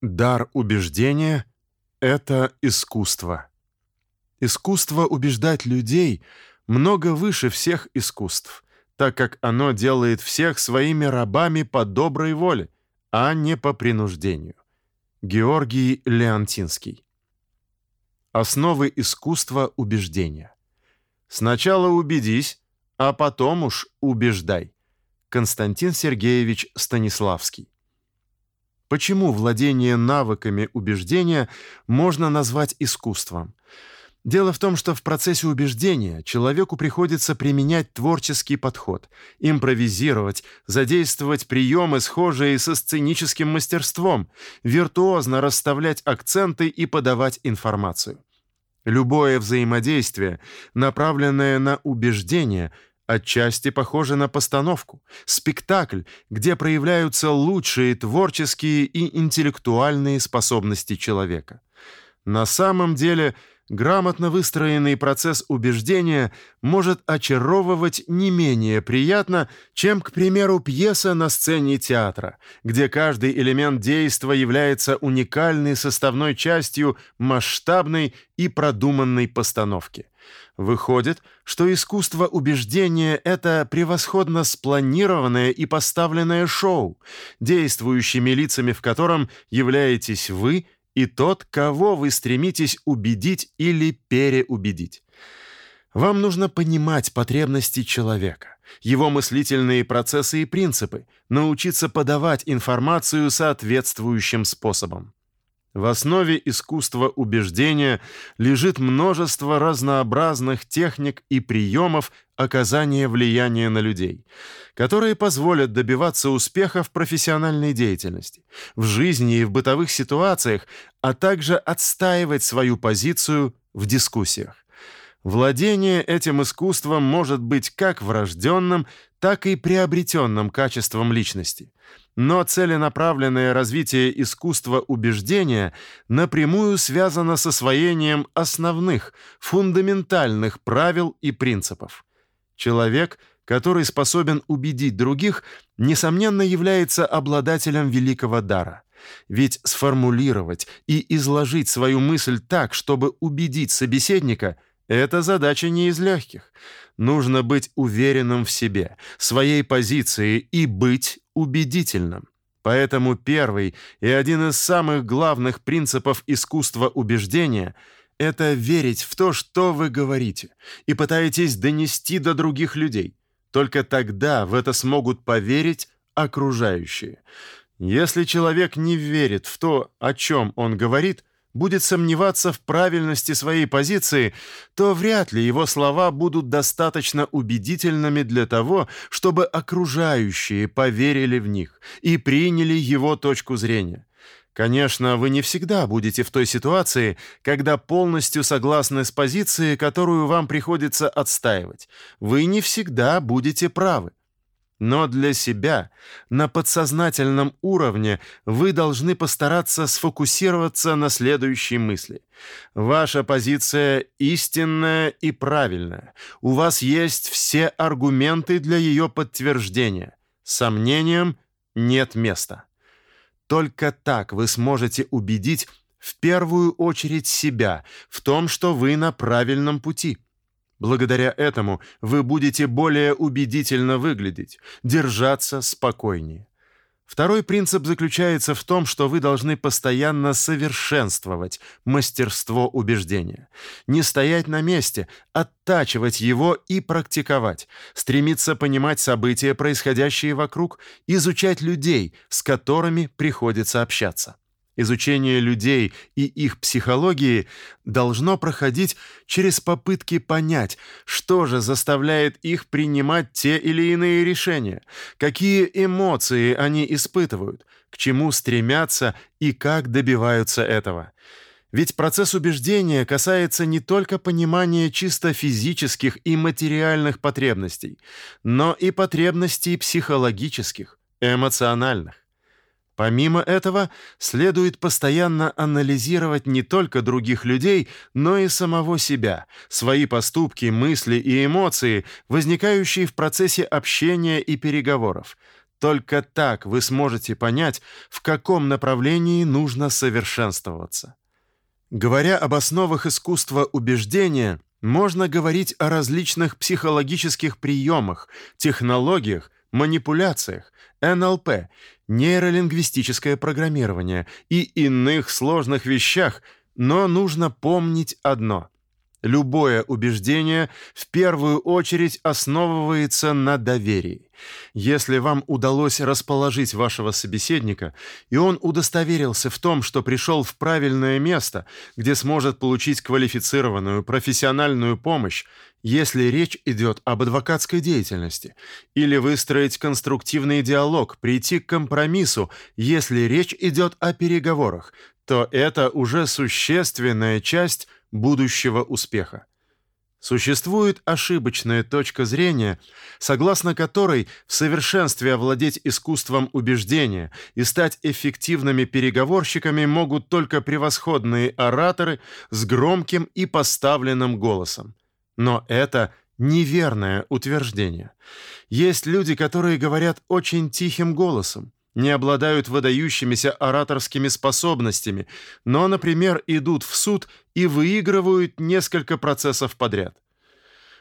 Дар убеждения — это искусство. Искусство убеждать людей много выше всех искусств, так как оно делает всех своими рабами по доброй воле, а не по принуждению. Георгий Леонтинский. Основы искусства убеждения. Сначала убедись, а потом уж убеждай. Константин Сергеевич Станиславский. Почему владение навыками убеждения можно назвать искусством? Дело в том, что в процессе убеждения человеку приходится применять творческий подход, импровизировать, задействовать приемы, схожие со сценическим мастерством, виртуозно расставлять акценты и подавать информацию. Любое взаимодействие, направленное на убеждение, отчасти похоже на постановку, спектакль, где проявляются лучшие творческие и интеллектуальные способности человека. На самом деле, грамотно выстроенный процесс убеждения может очаровывать не менее приятно, чем, к примеру, пьеса на сцене театра, где каждый элемент действа является уникальной составной частью масштабной и продуманной постановки. Выходит, что искусство убеждения это превосходно спланированное и поставленное шоу, действующими лицами в котором являетесь вы и тот, кого вы стремитесь убедить или переубедить. Вам нужно понимать потребности человека, его мыслительные процессы и принципы, научиться подавать информацию соответствующим способом. В основе искусства убеждения лежит множество разнообразных техник и приемов оказания влияния на людей, которые позволят добиваться успеха в профессиональной деятельности, в жизни и в бытовых ситуациях, а также отстаивать свою позицию в дискуссиях. Владение этим искусством может быть как врожденным, так и приобретенным качеством личности. Но целенаправленное развитие искусства убеждения напрямую связано с освоением основных, фундаментальных правил и принципов. Человек, который способен убедить других, несомненно является обладателем великого дара. Ведь сформулировать и изложить свою мысль так, чтобы убедить собеседника – это задача не из легких. Нужно быть уверенным в себе, своей позиции и быть убедительным. Поэтому первый и один из самых главных принципов искусства убеждения – это верить в то, что вы говорите, и пытаетесь донести до других людей. Только тогда в это смогут поверить окружающие. Если человек не верит в то, о чем он говорит, будет сомневаться в правильности своей позиции, то вряд ли его слова будут достаточно убедительными для того, чтобы окружающие поверили в них и приняли его точку зрения. Конечно, вы не всегда будете в той ситуации, когда полностью согласны с позицией, которую вам приходится отстаивать. Вы не всегда будете правы. Но для себя на подсознательном уровне вы должны постараться сфокусироваться на следующей мысли. Ваша позиция истинная и правильная. У вас есть все аргументы для ее подтверждения. Сомнениям нет места. Только так вы сможете убедить в первую очередь себя в том, что вы на правильном пути. Благодаря этому вы будете более убедительно выглядеть, держаться спокойнее. Второй принцип заключается в том, что вы должны постоянно совершенствовать мастерство убеждения. Не стоять на месте, оттачивать его и практиковать, стремиться понимать события, происходящие вокруг, изучать людей, с которыми приходится общаться. Изучение людей и их психологии должно проходить через попытки понять, что же заставляет их принимать те или иные решения, какие эмоции они испытывают, к чему стремятся и как добиваются этого. Ведь процесс убеждения касается не только понимания чисто физических и материальных потребностей, но и потребностей психологических, эмоциональных. Помимо этого, следует постоянно анализировать не только других людей, но и самого себя, свои поступки, мысли и эмоции, возникающие в процессе общения и переговоров. Только так вы сможете понять, в каком направлении нужно совершенствоваться. Говоря об основах искусства убеждения, можно говорить о различных психологических приемах, технологиях, манипуляциях, НЛП, нейролингвистическое программирование и иных сложных вещах, но нужно помнить одно: Любое убеждение в первую очередь основывается на доверии. Если вам удалось расположить вашего собеседника, и он удостоверился в том, что пришел в правильное место, где сможет получить квалифицированную профессиональную помощь, если речь идет об адвокатской деятельности, или выстроить конструктивный диалог, прийти к компромиссу, если речь идет о переговорах, то это уже существенная часть будущего успеха. Существует ошибочная точка зрения, согласно которой в совершенстве овладеть искусством убеждения и стать эффективными переговорщиками могут только превосходные ораторы с громким и поставленным голосом. Но это неверное утверждение. Есть люди, которые говорят очень тихим голосом, не обладают выдающимися ораторскими способностями, но, например, идут в суд и выигрывают несколько процессов подряд.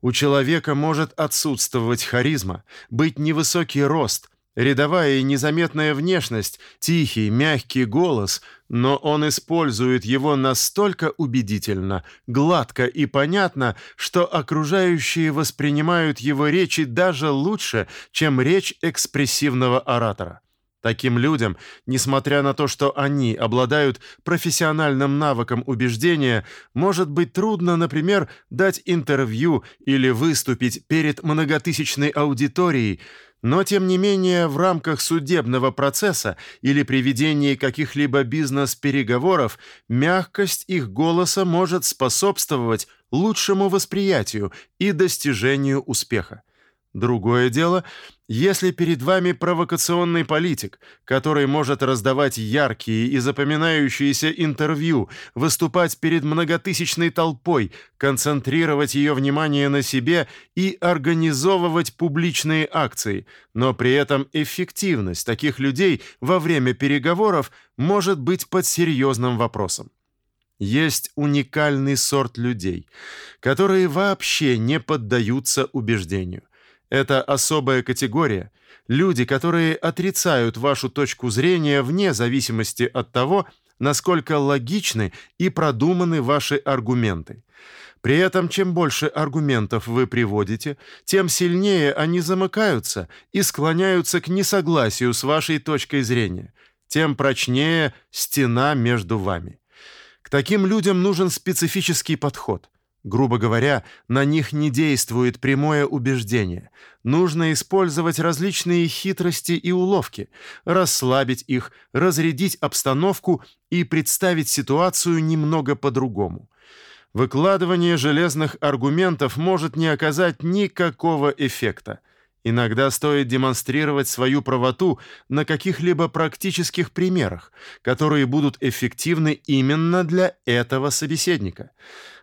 У человека может отсутствовать харизма, быть невысокий рост, рядовая и незаметная внешность, тихий, мягкий голос, но он использует его настолько убедительно, гладко и понятно, что окружающие воспринимают его речи даже лучше, чем речь экспрессивного оратора. Таким людям, несмотря на то, что они обладают профессиональным навыком убеждения, может быть трудно, например, дать интервью или выступить перед многотысячной аудиторией, но тем не менее в рамках судебного процесса или при ведении каких-либо бизнес-переговоров мягкость их голоса может способствовать лучшему восприятию и достижению успеха. Другое дело, если перед вами провокационный политик, который может раздавать яркие и запоминающиеся интервью, выступать перед многотысячной толпой, концентрировать ее внимание на себе и организовывать публичные акции, но при этом эффективность таких людей во время переговоров может быть под серьезным вопросом. Есть уникальный сорт людей, которые вообще не поддаются убеждению. Это особая категория, люди, которые отрицают вашу точку зрения вне зависимости от того, насколько логичны и продуманы ваши аргументы. При этом чем больше аргументов вы приводите, тем сильнее они замыкаются и склоняются к несогласию с вашей точкой зрения, тем прочнее стена между вами. К таким людям нужен специфический подход – Грубо говоря, на них не действует прямое убеждение. Нужно использовать различные хитрости и уловки, расслабить их, разрядить обстановку и представить ситуацию немного по-другому. Выкладывание железных аргументов может не оказать никакого эффекта. Иногда стоит демонстрировать свою правоту на каких-либо практических примерах, которые будут эффективны именно для этого собеседника.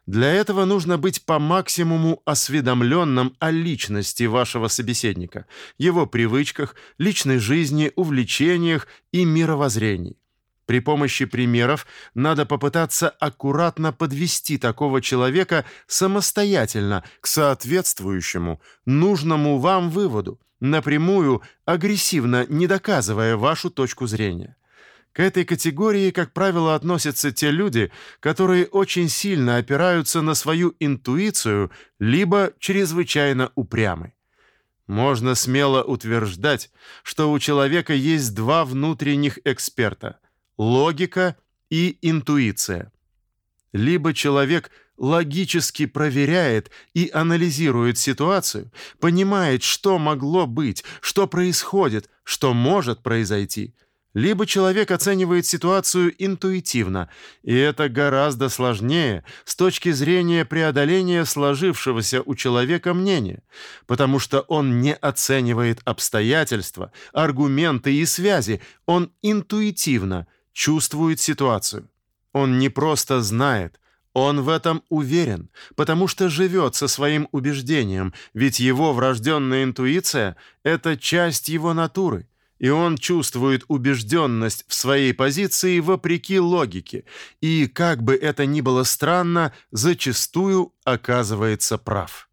Для этого нужно быть по максимуму осведомленным о личности вашего собеседника, его привычках, личной жизни, увлечениях и мировоззрении. При помощи примеров надо попытаться аккуратно подвести такого человека самостоятельно к соответствующему нужному вам выводу, напрямую, агрессивно не доказывая вашу точку зрения. К этой категории, как правило, относятся те люди, которые очень сильно опираются на свою интуицию, либо чрезвычайно упрямы. Можно смело утверждать, что у человека есть два внутренних эксперта логика и интуиция. Либо человек логически проверяет и анализирует ситуацию, понимает, что могло быть, что происходит, что может произойти – либо человек оценивает ситуацию интуитивно, и это гораздо сложнее с точки зрения преодоления сложившегося у человека мнения, потому что он не оценивает обстоятельства, аргументы и связи, он интуитивно чувствует ситуацию. Он не просто знает, он в этом уверен, потому что живет со своим убеждением, ведь его врожденная интуиция — это часть его натуры — и он чувствует убежденность в своей позиции вопреки логике, и, как бы это ни было странно, зачастую оказывается прав.